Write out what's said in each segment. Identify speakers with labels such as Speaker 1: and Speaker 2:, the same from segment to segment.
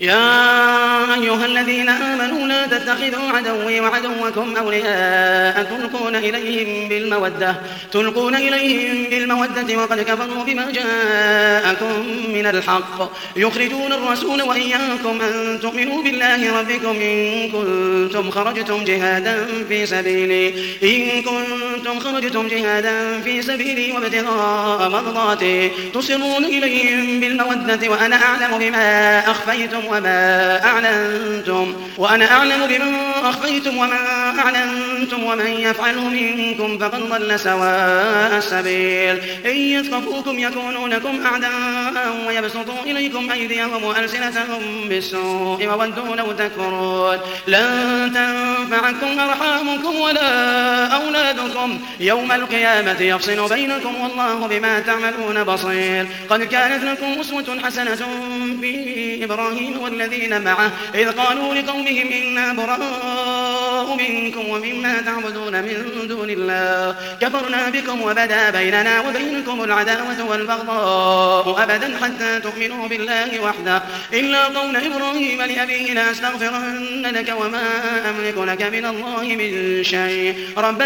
Speaker 1: يا أيها الذين آمنوا لا تتخذوا عدوي وعدوكم أولياء تلقون إليهم بالمودة تلقون إليهم بالمودة وقد كفروا بما جاءكم من الحق يخرجون الرسول وإياكم أن تؤمنوا بالله ربكم إن كنتم خرجتم جهادا في سبيلي إن كنتم خرجتم جهادا في سبيلي وابتغاء مرضاتي تصرون إليهم بالمودة وأنا أعلم بما أخفيتم وما أعلنتم وأنا أعلم بما أخفيتم وما أعلنتم ومن يفعله منكم فقد ضل سواء السبيل إن يثقفوكم يكونوا لكم أعداء ويبسطوا إليكم أيديهم وألسنتهم بالسوء وودوا لو تكفرون لن تنفعكم أرحامكم ولا أولادكم يوم القيامة يفصل بينكم والله بما تعملون بصير قد كانت لكم أسوة حسنة في إبراهيم والذين معه إذ قالوا لقومهم إنا براء منكم ومما تعبدون من دون الله كفرنا بكم وبدا بيننا وبينكم العداوة والبغضاء أبدا حتى تؤمنوا بالله وحده إلا قول إبراهيم لأبيه لا أستغفرن لك وما أملك لك من الله من شيء ربنا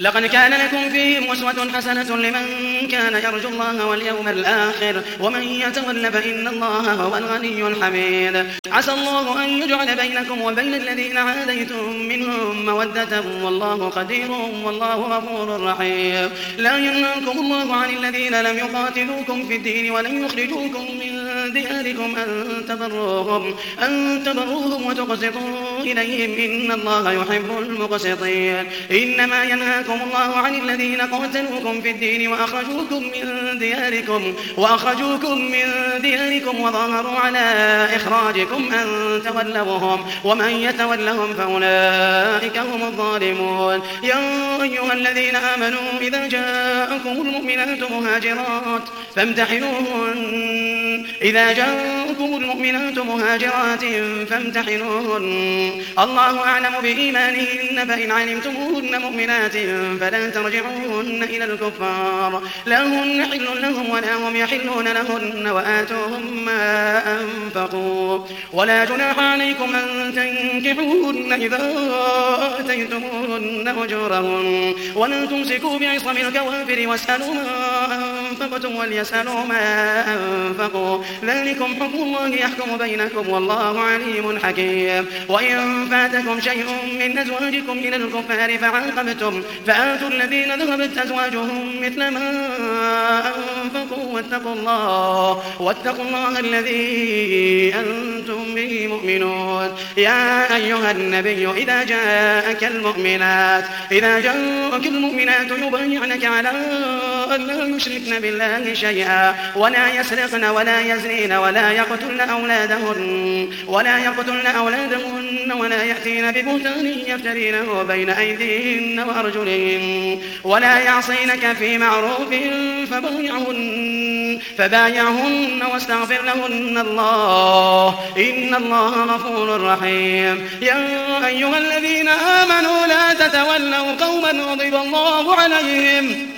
Speaker 1: لقد كان لكم فيهم أسوة حسنة لمن كان يرجو الله واليوم الآخر ومن يتول فإن الله هو الغني الحميد عسى الله أن يجعل بينكم وبين الذين عاديتم منهم مودة والله قدير والله غفور رحيم لا ينهاكم الله عن الذين لم يقاتلوكم في الدين ولم يخرجوكم من بأهلكم أن تبروهم, أن تبروهم وتقسطوا إليهم إن الله يحب المقسطين إنما ينهاكم الله عن الذين قاتلوكم في الدين وأخرجوكم من دياركم وأخرجوكم من دياركم وظاهروا على إخراجكم أن تولوهم ومن يتولهم فأولئك هم الظالمون يا أيها الذين آمنوا إذا جاءكم المؤمنات مهاجرات فامتحنوهن إذا إذا جاءكم المؤمنات مهاجرات فامتحنوهن الله أعلم بإيمانهن فإن علمتموهن مؤمنات فلا ترجعوهن إلى الكفار لا هن حل لهم ولا هم يحلون لهن وآتوهم ما أنفقوا ولا جناح عليكم أن تنكحوهن إذا آتيتموهن أجورهن ولا تمسكوا بعصم الكوافر واسألوا ما أنفقتم وليسألوا ما أنفقوا ذلكم حكم الله يحكم بينكم والله عليم حكيم وإن فاتكم شيء من أزواجكم إلى الكفار فعاقبتم فآتوا الذين ذهبت أزواجهم مثل ما أنفقوا واتقوا الله واتقوا الله الذي أنتم به مؤمنون يا أيها النبي إذا جاءك المؤمنات إذا جاءك المؤمنات يبايعنك على أن لا يشركن به بالله شيئا ولا يسرقن ولا يزنين ولا يقتلن أولادهن ولا يقتلن أولادهن ولا يأتين ببهتان يفترينه بين أيديهن وأرجلهن ولا يعصينك في معروف فبايعهن فبايعهن واستغفر لهن الله إن الله غفور رحيم يا أيها الذين آمنوا لا تتولوا قوما غضب الله عليهم